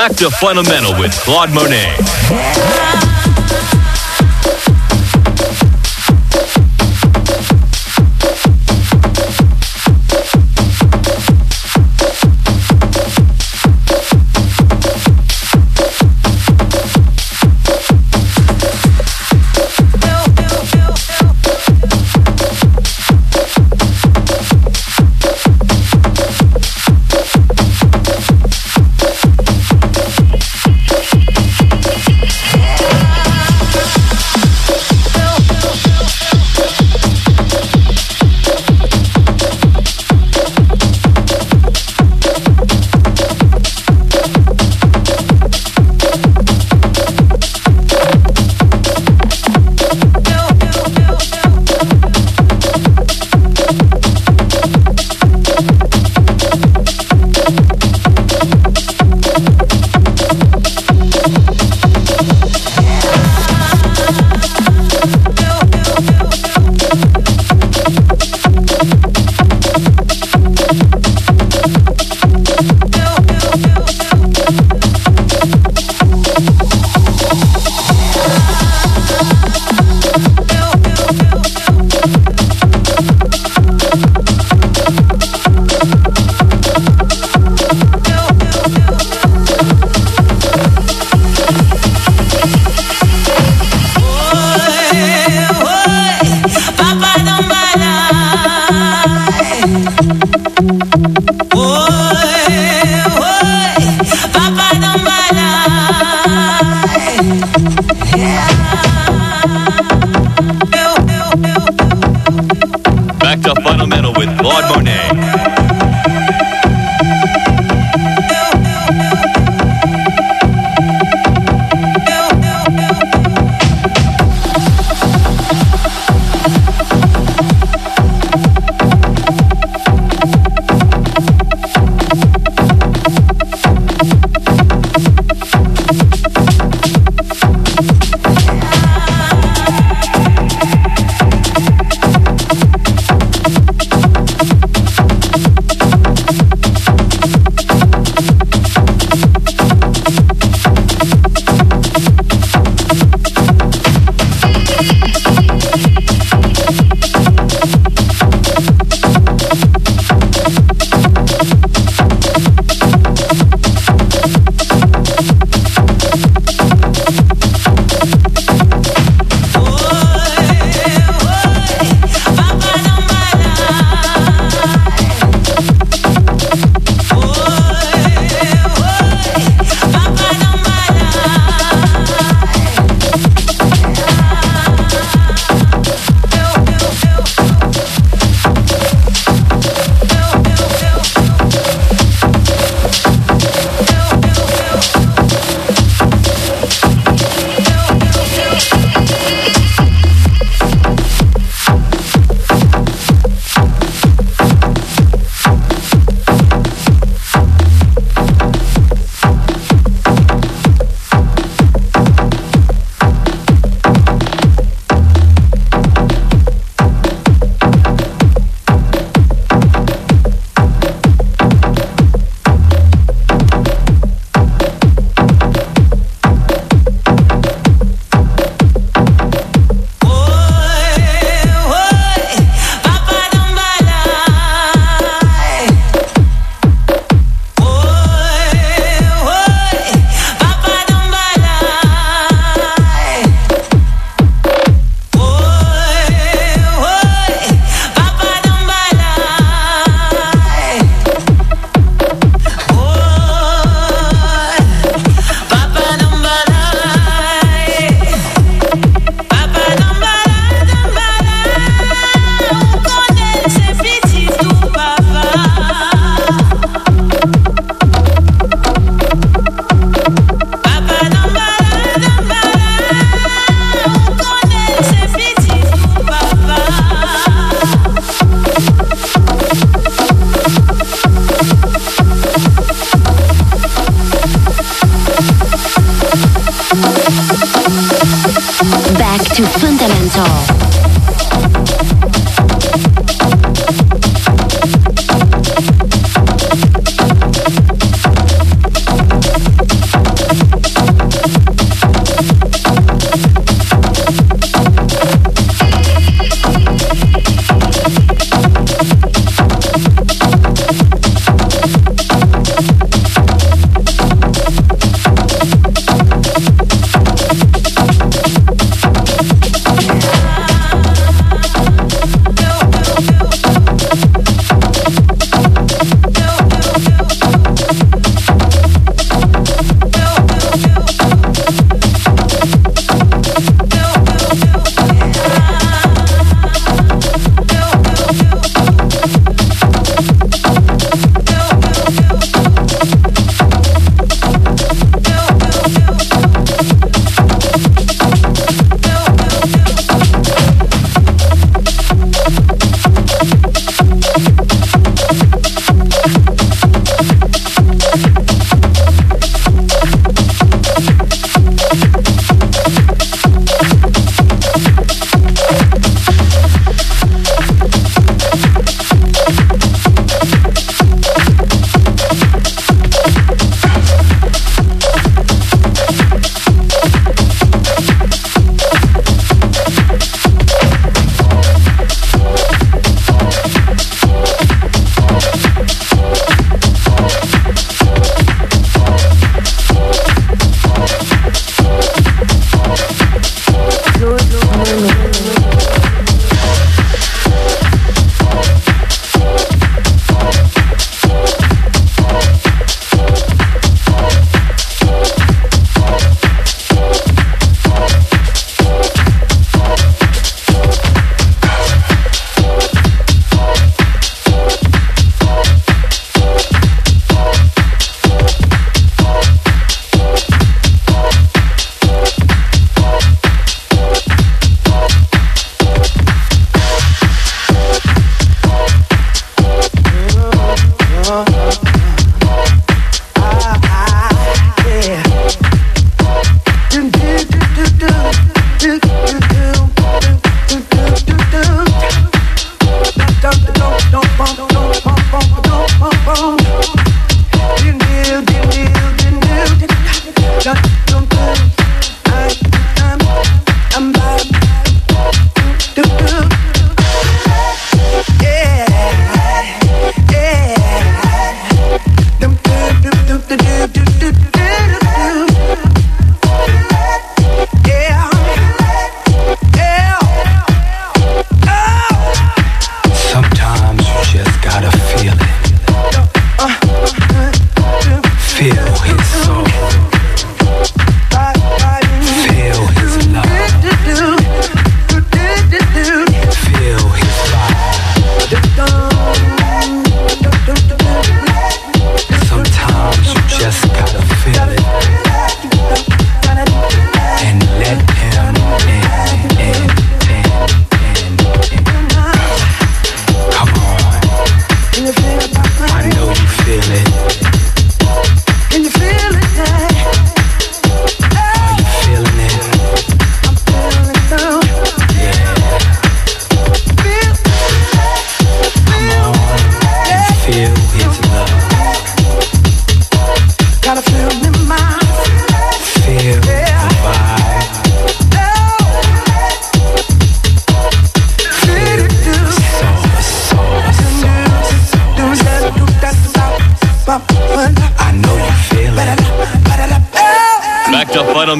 Back to Fundamental with Claude Monet.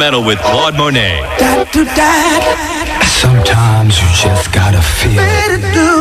Metal with Claude Monet. Sometimes you just gotta feel it.